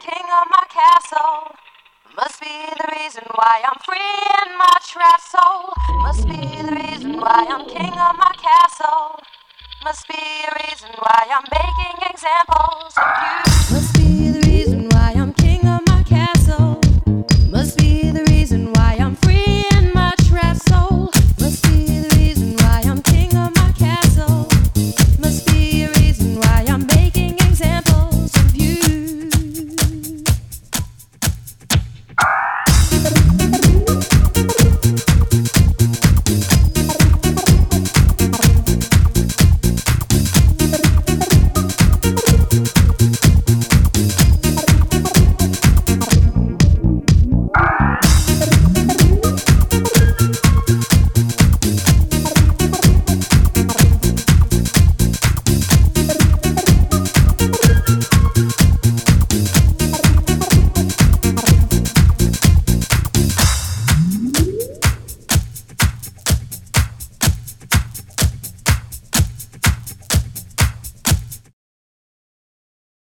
king of my castle. Must be the reason why I'm free in my trap soul. Must be the reason why I'm king of my castle.